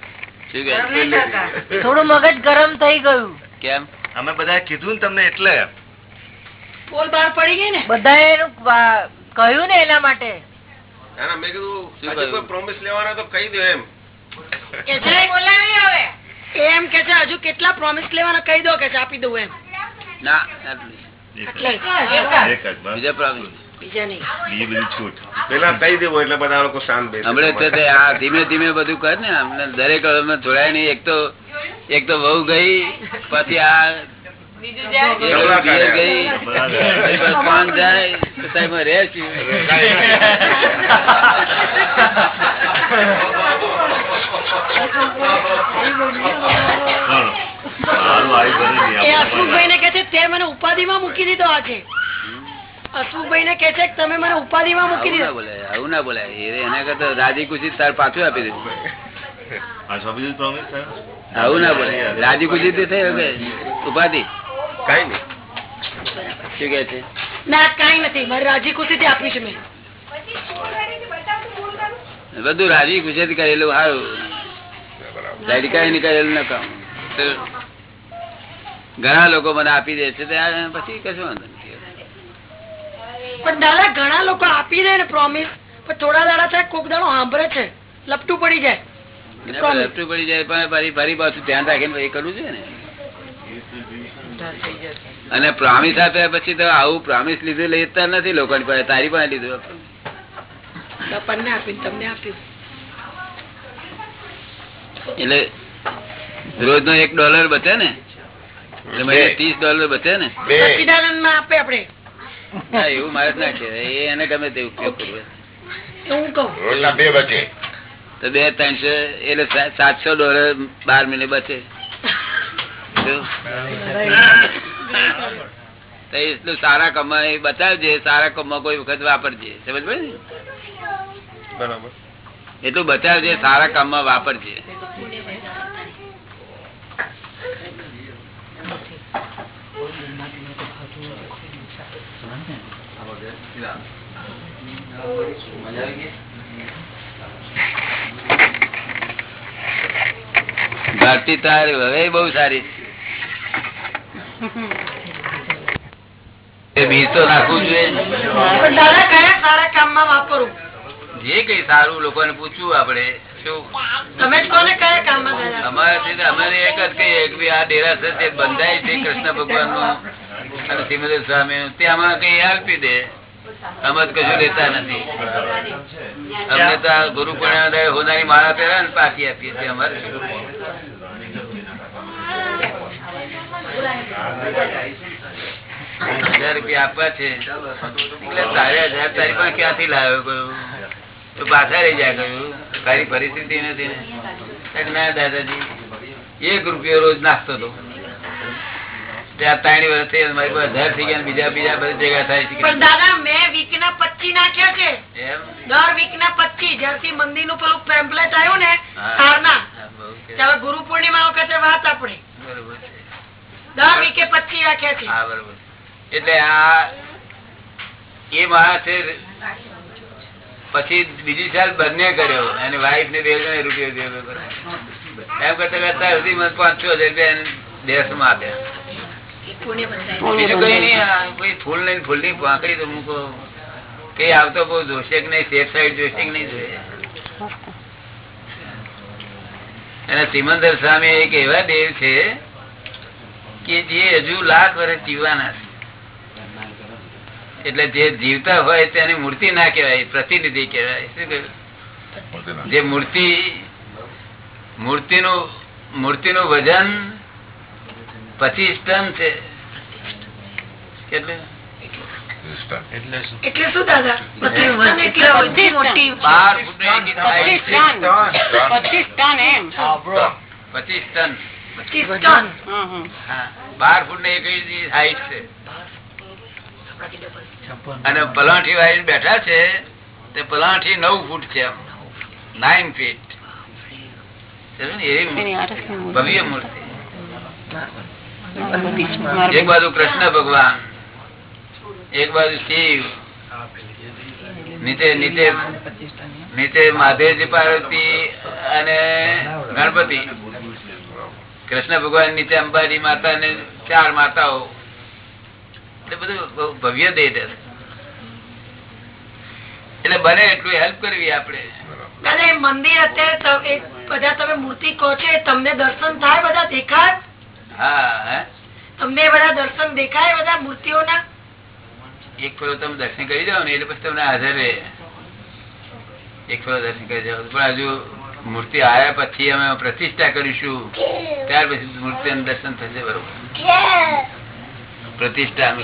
થોડું મગજ ગરમ થઈ ગયું. કેમ? અમે બધા કીધું ને તમને એટલે. બોલ બહાર પડી ગઈ ને? બધા એનું વા- કહ્યું ને એના માટે? ના, ના, મેં કીધું શું હજી કહ્યું? કોઈ પ્રોમિસ લેવાના તો કહી દો એમ. કે છે બોલા નહીં હવે? એમ કે છે હજુ કેટલા પ્રોમિસ લેવાના કહી દો કે આપી દઉં એમ. ના. બીજા પ્રોબ્લેમ બીજા નહીં. બીજી બધી છૂટ. પેલા કહી દેવું એટલે બધા લોકો શાંત બેસે. હમણે તો તે આ ધીમે ધીમે બધું કર ને અમને દરેક અમે જોડાય નહીં. એક તો એક તો વહુ ગઈ પછી આ તો માં છે. છે મને ઉપાધિમાં મૂકી દીધો આજે. હસમુખભાઈ ને કે છે કે તમે મને ઉપાધિમાં મૂકી આવું દીધો. બોલાય આવું ના બોલાય. એના કરતા રાજી ખુશી તાર પાછું આપી દીધું આવું ના બોલાય. રાજી ખુશી થઈ હવે ઉપાધિ. કઈ નઈ. શું કે છે? ના કઈ નથી. મારી રાજી ખુશી થી આપ્યું છે મેં. બધું રાજી ખુશી થી કરેલું સારું લડકાઈ ની કરેલું ન કામ ઘણા લોકો મને આપી દે છે પછી કશું વાંધો નથી. પણ દાદા ઘણા લોકો આપી દે ને પ્રોમિસ પણ થોડા દાડા થાય કોક દાડો સાંભળે છે. લપટું પડી જાય. લપટું પડી જાય પણ ફરી ફરી પાછું ધ્યાન રાખીને એ કરવું છે ને. અને પ્રોમિસ આપ્યા પછી તો આવું પ્રોમિસ લીધું લેતા નથી લોકો પાસે તારી પાસે લીધું આપણને આપ્યું તમને આપ્યું. એટલે રોજ નો એક ડોલર બચે ને? ત્રીસ ડોલર બચે ને? આપે આપડે ના એવું મારે જ ના એ એને ગમે તે ઉપયોગ કરવો કહું. બે બચે. તો બે ત્રણસો એટલે સાતસો ડોલર બાર મહિને બચે? તો એટલું સારા કમાય બતાવજે સારા કમા કોઈ વખત વાપરજે. સમજ પડી ને? બરાબર. એટલું બતાવજે સારા કામમાં વાપરજે. ભારતી તારી હવે બહુ સારી. બીજ તો નાખવું જોઈએ. જે કઈ સારું લોકોને આપડે અમારે એક જ કહીએ કે ભાઈ આ દેરાસર જે બંધાય છે કૃષ્ણ ભગવાનનું અને સિમંદર સ્વામી નું તેમાં કઈ આપી દે. અમે તો કશું લેતા નથી. અમને તો આ ગુરુ પણ હોનારી માળા પહેરા ને પાછી આપીએ છીએ અમારે? હજાર રૂપિયા આપવા છે. એટલે તારે હજાર તારી પાસે ક્યાંથી લાવ્યો કયું તો પાછા રહી જાય કયું તારી પરિસ્થિતિ નથી ને. ના દાદાજી એક રૂપિયો રોજ નાખતો હતો. ત્યાં ત્રણ વર્ષ મારી પાસે હજાર થઈ ગયા બીજા બીજા બધા ભેગા થાય છે. પણ દાદા મેં વીક ના પચી નાખ્યા છે. દર વીક ના પચી જ્યારથી મંદિરનું પેલું પેમ્પલેટ આવ્યું ને. સારના ત્યારે ગુરુ પૂર્ણિમા વખતે વાત આપણે. બરોબર દર વીકે પચી રાખ્યા છે. હા બરોબર. એટલે આ એ માણસે પછી બીજી સાલ બંને કર્યો. એની વાઈફ ને બે જણે રૂપિયો એમ કરતા કરતા સુધી મને પાંચ છ હજાર રૂપિયા દેશમાં આપ્યા. બીજું કઈ નહીં ફૂલ નહીં ફૂલની પાંકડી તો મૂકો કઈ આવતો બહુ જોશે કે નહીં સેફ સાઈડ જોશે કે નહીં જોઈએ અને સિમંદર સ્વામી એક એવા દેવ છે કે જે હજુ લાખ વર્ષ જીવવાના છે. એટલે જે જીવતા હોય તેની મૂર્તિ ના કહેવાય પ્રતિનિધિ કહેવાય. શું કહ્યું? જે મૂર્તિ મૂર્તિનું મૂર્તિનું વજન પચીસ ટન છે. કેટલું? એટલે શું? દાદા? ટન એમ. પચીસ ટન પચીસ ટન હમ, હમ. હા. બાર ફૂટ ને એક હાઈટ છે. અને પલાઠી વાળી બેઠા છે તે પલાઠી નવ ફૂટ છે નાઇન ફીટ. ભવ્ય મૂર્તિ. એક બાજુ કૃષ્ણ ભગવાન એક બાજુ શિવ. નીચે નીચે નીચે મહાદેવજી પાર્વતી અને ગણપતિ. કૃષ્ણ ભગવાન નીચે અંબાજી માતા ને ચાર માતાઓ. એટલે બધું બહુ ભવ્ય દે છે. એટલે બને એટલું હેલ્પ કરવી આપણે. મંદિર અત્યારે બધા તમે મૂર્તિ કહો છો તમને દર્શન થાય બધા દેખાય? હા હે? તમને બધા દર્શન દેખાય બધા મૂર્તિઓના? એક ફેરો તમે દર્શન કરી જાઓ ને એટલે પછી તમને હાજર રહે. એક ફેરો દર્શન કરી જાઓ. પણ હજુ મૂર્તિ આવ્યા પછી અમે પ્રતિષ્ઠા કરીશું. ત્યાર પછી મૂર્તિ દર્શન થશે બરોબર. પ્રતિષ્ઠા અમે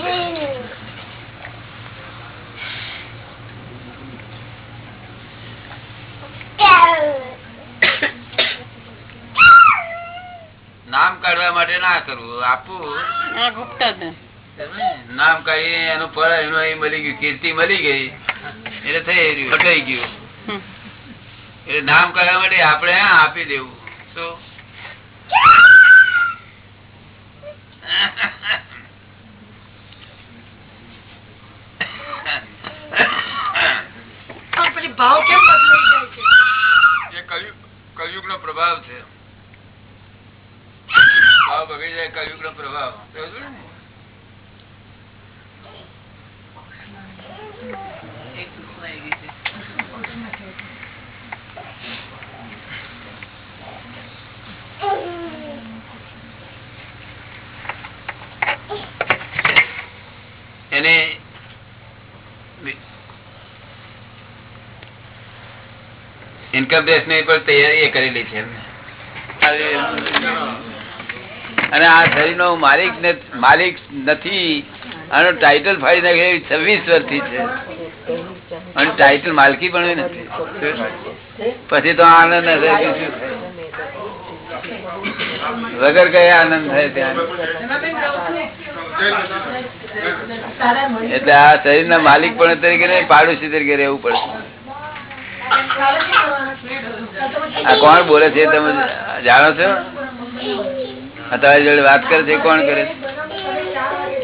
નામ કાઢવા માટે ના કરવું આપવું. નામ કાઢી એનું ફળ એનું મળી ગયું કીર્તિ મળી ગઈ. એટલે થઈ રહ્યું ગયું. એટલે નામ કરવા માટે આપણે આપી દેવું. શું પણ પછી ભાવ કેમ બદલાઈ જાય છે એ કલયુગ કલયુગ નો પ્રભાવ છે ભાવ બગડી જાય કલયુગ નો પ્રભાવ સમજો ને? એને ઇન્કમ ટેક્સની પણ તૈયારી એ કરેલી છે અને આ શરીર નો માલિક માલિક નથી આનો ટાઇટલ ફાડી નાખે છવ્વીસ વર્ષથી છે. અને ટાઇટલ માલકી પણ નથી. પછી તો આનંદ? વગર કયા આનંદ થાય ત્યાં? એટલે આ શરીર ના માલિક પણ તરીકે નહીં, પાડોશી તરીકે રહેવું પડે આ કોણ બોલે છે તમે જાણો છો? તમારી જોડે વાત કરે છે કોણ કરે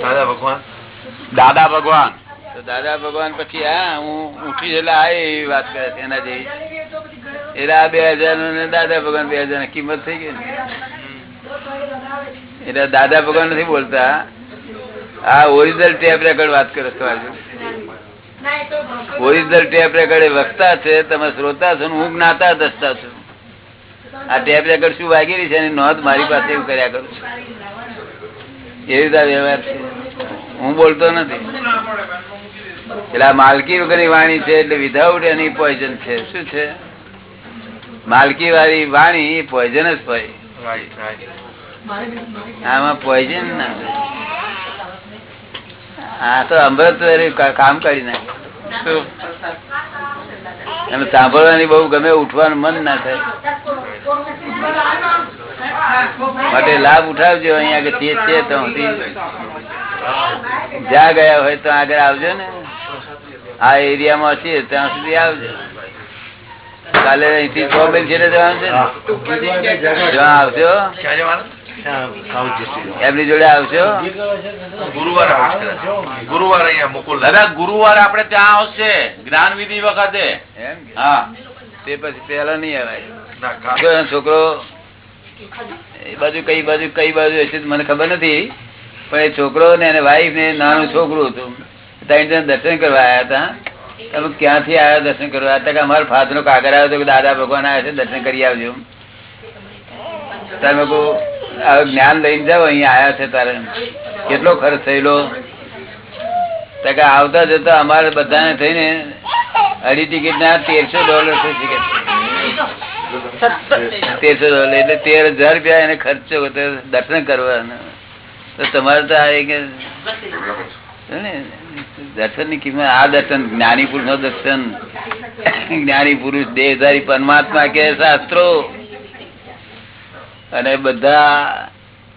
દાદા ભગવાન. દાદા ભગવાન. તો દાદા ભગવાન પછી હા હું ઉઠી એટલે આ એવી વાત કરે છે એના જેવી. એટલે આ બે હજાર ને દાદા ભગવાન બે હજાર કિંમત થઈ ગઈ ને. એટલે દાદા ભગવાન નથી બોલતા. આ ઓરિજિનલ ટેપ રેકોર્ડ વાત કરે છો તમારી જોડે. ના એ તો ભગવાન- ઓરિજિનલ ટેપ રેકર્ડ એ વક્તા છે તમે શ્રોતા છો હું જ્ઞાતા દસતા છું. આ ટેપ રેકર્ડ શું વાગેલી છે એની નોંધ મારી પાસે એવું કર્યા કરું છું. એવી રીતે વ્યવહાર છે. હું બોલતો નથી. એટલે આ માલકી વગરની વાણી છે એટલે વિધાઉટ એની પોઈઝન છે. શું છે? માલકી વાળી વાણી પોઈઝન જ હોય આમાં પોઈઝન ના. આ તો અમૃત કામ કરી નાખે. અને સાંભળવાની બહુ ગમે ઉઠવાનું મન ના થાય. માટે લાભ ઉઠાવજો અહીંયા આગળ છીએ છીએ તો સુધી. જ્યાં ગયા હોય તો આગળ આવજો ને. આ એરિયામાં છીએ ત્યાં સુધી આવજો. કાલે અહીંથી છ બેન છે જવાનું છે? આવજો. ક્યાં જવાનું? એમની જોડે આવશો? ગુરુવાર ગુરુવાર અહીંયા મુકુલ દાદા ગુરુવાર આપડે ત્યાં આવશે. જ્ઞાન વિધિ વખતે હા. તે પછી પેલા નહીં એનો છોકરો એ બાજુ કઈ બાજુ કઈ બાજુ હશે મને ખબર નથી. પણ એ છોકરો ને એને વાઈફ ને નાનું છોકરું હતું. ત્રણ જણ દર્શન કરવા આવ્યા હતા. તમે ક્યાંથી આવ્યા દર્શન કરવા? હતા કે અમારા ફાધર નો કાગર આવ્યો હતો કે દાદા ભગવાન આવ્યા છે દર્શન કરી આવજો. તમે કહું જ્ઞાન લઈને જાઓ, અહીંયા આવ્યા છે તારે. કેટલો ખર્ચ થયેલો? આવતા જતા અમારે બધાને થઈને અઢી ટિકિટ ના તેરસો ડોલર થઈ તેરસો ડોલર એટલે તેર હજાર રૂપિયા એને ખર્ચો દર્શન કરવાના. તો તમારે તો આ એક દર્શનની કિંમત, આ દર્શન, જ્ઞાની પુરુષ નો દર્શન. જ્ઞાની પુરુષ દેહધારી પરમાત્મા કે શાસ્ત્રો. અને બધા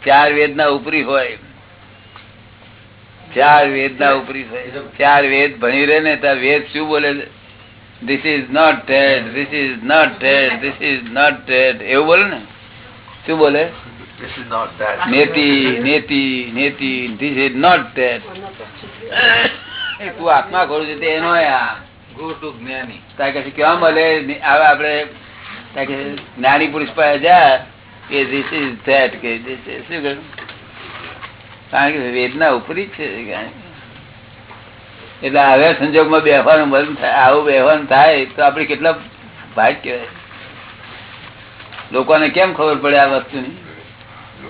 ચાર વેદના ઉપરી હોય. ચાર વેદ ના ઉપરી હોય. ચાર વેદ ભણી રહે ને ત્યાં વેદ શું બોલે this is not that this is not that this is not that એવું બોલે ને? શું બોલે? This is not નેતિ નેતિ નેતિ ધીસ ઇઝ નોટ ટેડ તું આત્મા ખોરું છે એનો આ. ગો ટુ જ્ઞાની. તારે કહે છે, ક્યાં મળે છે, જ્ઞાની પુરુષ પાસે જા કે ધીસ ઇઝ ધેટ કે શું કહ્યું? કારણ કે વેદના ઉપરી જ છે એટલે હવે સંજોગમાં બેહવાનું મન થાય, આવું બેહવાનું થાય, તો આપણે કેટલા ભાગ કહેવાય? લોકોને કેમ ખબર પડે આ વસ્તુની?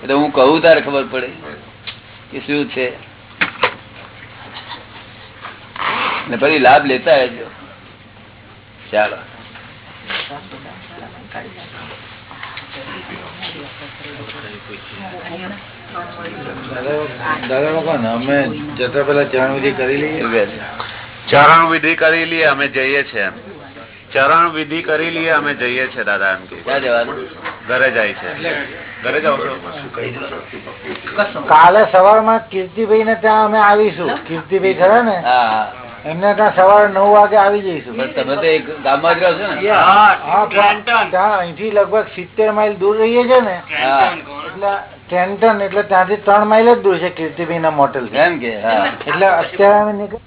એટલે હું કહું તારે ખબર પડે કે શું છે. ને ફરી લાભ લેતા રહેજો. ચાલો. દાદા ભગવાન અમે જતા પેલા ચરણ વિધિ કરી લઈએ ચરણ વિધિ કરી લઈએ અમે જઈએ છીએ. એમ. ચરણ વિધિ કરી લઈએ અમે જઈએ છીએ દાદા એમ કે. ઘરે જાય છે. ઘરે જાવ કાલે સવારમાં કીર્તિભાઈ ને ત્યાં અમે આવીશું. કીર્તિભાઈ ખરા ને? હા. એમને ત્યાં સવારે નવ વાગે આવી જઈશું. તમે તો એક ગામમાં જ રહો છો ને? હા, ત્યાં અહીંથી લગભગ સિત્તેર માઇલ દૂર રહીએ છે ને. એટલે ટ્રેન્ટન એટલે ત્યાંથી ત્રણ માઇલ જ દૂર છે કીર્તિભાઈ ના મોટેલ એમ કે એટલે અત્યારે અમે નીકળ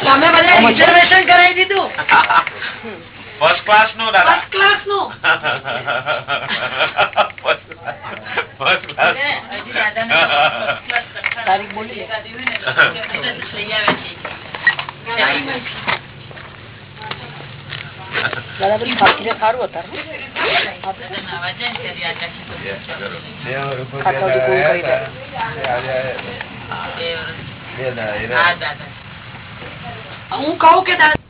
તમે બધા રિઝર્વેશન કરાવી દીધું? <laughs> ફર્સ્ટ ક્લાસનું દાદા. ફર્સ્ટ ક્લાસનું. ફર્સ્ટ ક્લાસ તારીખ બોલી હું કહું કે દાદા